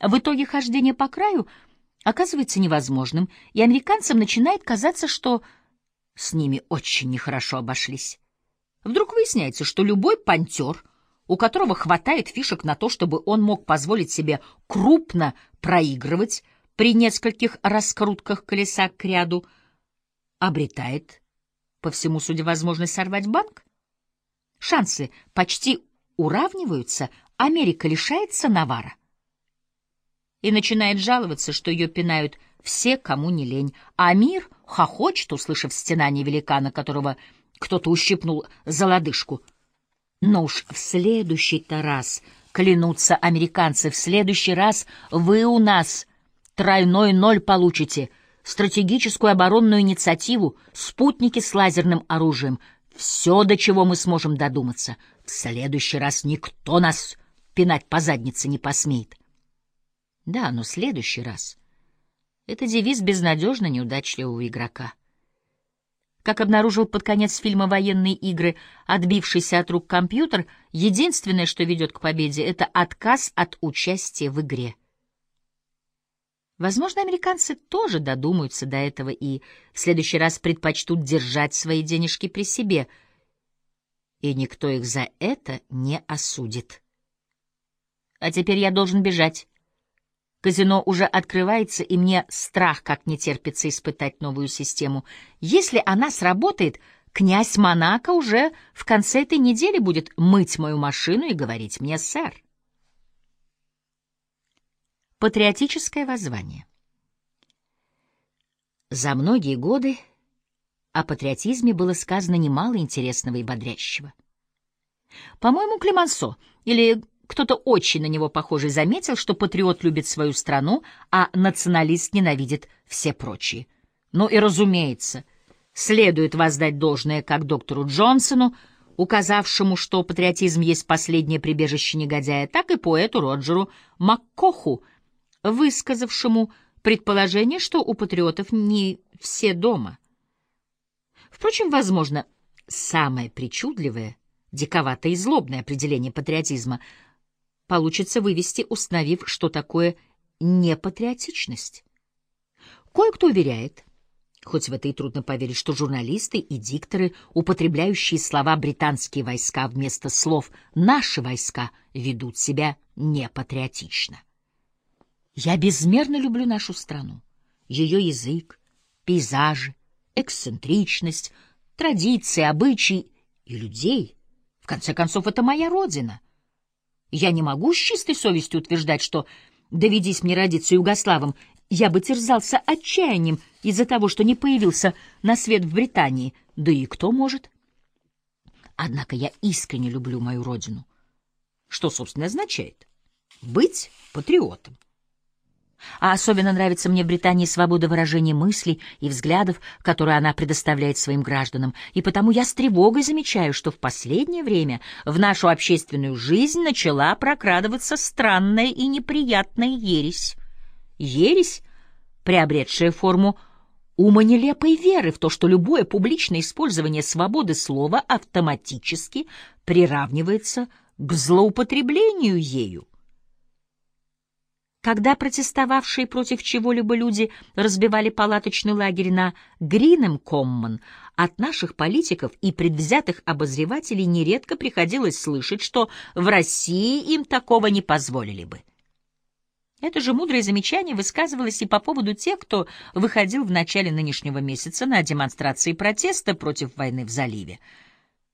В итоге хождение по краю оказывается невозможным, и американцам начинает казаться, что с ними очень нехорошо обошлись. Вдруг выясняется, что любой пантер, у которого хватает фишек на то, чтобы он мог позволить себе крупно проигрывать при нескольких раскрутках колеса к ряду, обретает, по всему суде, возможность сорвать банк. Шансы почти уравниваются, Америка лишается навара и начинает жаловаться, что ее пинают все, кому не лень, а мир хохочет, услышав стенание великана, которого кто-то ущипнул за лодыжку. Но уж в следующий-то раз, клянутся американцы, в следующий раз вы у нас тройной ноль получите, стратегическую оборонную инициативу, спутники с лазерным оружием, все, до чего мы сможем додуматься. В следующий раз никто нас пинать по заднице не посмеет. Да, но следующий раз — это девиз безнадежно неудачливого игрока. Как обнаружил под конец фильма «Военные игры» отбившийся от рук компьютер, единственное, что ведет к победе, это отказ от участия в игре. Возможно, американцы тоже додумаются до этого и в следующий раз предпочтут держать свои денежки при себе, и никто их за это не осудит. А теперь я должен бежать. Казино уже открывается, и мне страх как не терпится испытать новую систему. Если она сработает, князь Монако уже в конце этой недели будет мыть мою машину и говорить мне «сэр». Патриотическое воззвание За многие годы о патриотизме было сказано немало интересного и бодрящего. По-моему, Клемансо или кто-то очень на него похожий заметил, что патриот любит свою страну, а националист ненавидит все прочие. Ну и, разумеется, следует воздать должное как доктору Джонсону, указавшему, что патриотизм есть последнее прибежище негодяя, так и поэту Роджеру Маккоху, высказавшему предположение, что у патриотов не все дома. Впрочем, возможно, самое причудливое, диковатое и злобное определение патриотизма — получится вывести, установив, что такое непатриотичность. Кое-кто уверяет, хоть в это и трудно поверить, что журналисты и дикторы, употребляющие слова «британские войска» вместо слов «наши войска», ведут себя непатриотично. Я безмерно люблю нашу страну, ее язык, пейзажи, эксцентричность, традиции, обычаи и людей. В конце концов, это моя родина. Я не могу с чистой совестью утверждать, что, доведись мне родиться Югославом, я бы терзался отчаянием из-за того, что не появился на свет в Британии, да и кто может. Однако я искренне люблю мою родину. Что, собственно, означает? Быть патриотом. А особенно нравится мне в Британии свобода выражения мыслей и взглядов, которую она предоставляет своим гражданам, и потому я с тревогой замечаю, что в последнее время в нашу общественную жизнь начала прокрадываться странная и неприятная ересь. Ересь, приобретшая форму умонелепой веры в то, что любое публичное использование свободы слова автоматически приравнивается к злоупотреблению ею. Когда протестовавшие против чего-либо люди разбивали палаточный лагерь на Гринем Коммон, от наших политиков и предвзятых обозревателей нередко приходилось слышать, что в России им такого не позволили бы. Это же мудрое замечание высказывалось и по поводу тех, кто выходил в начале нынешнего месяца на демонстрации протеста против войны в заливе.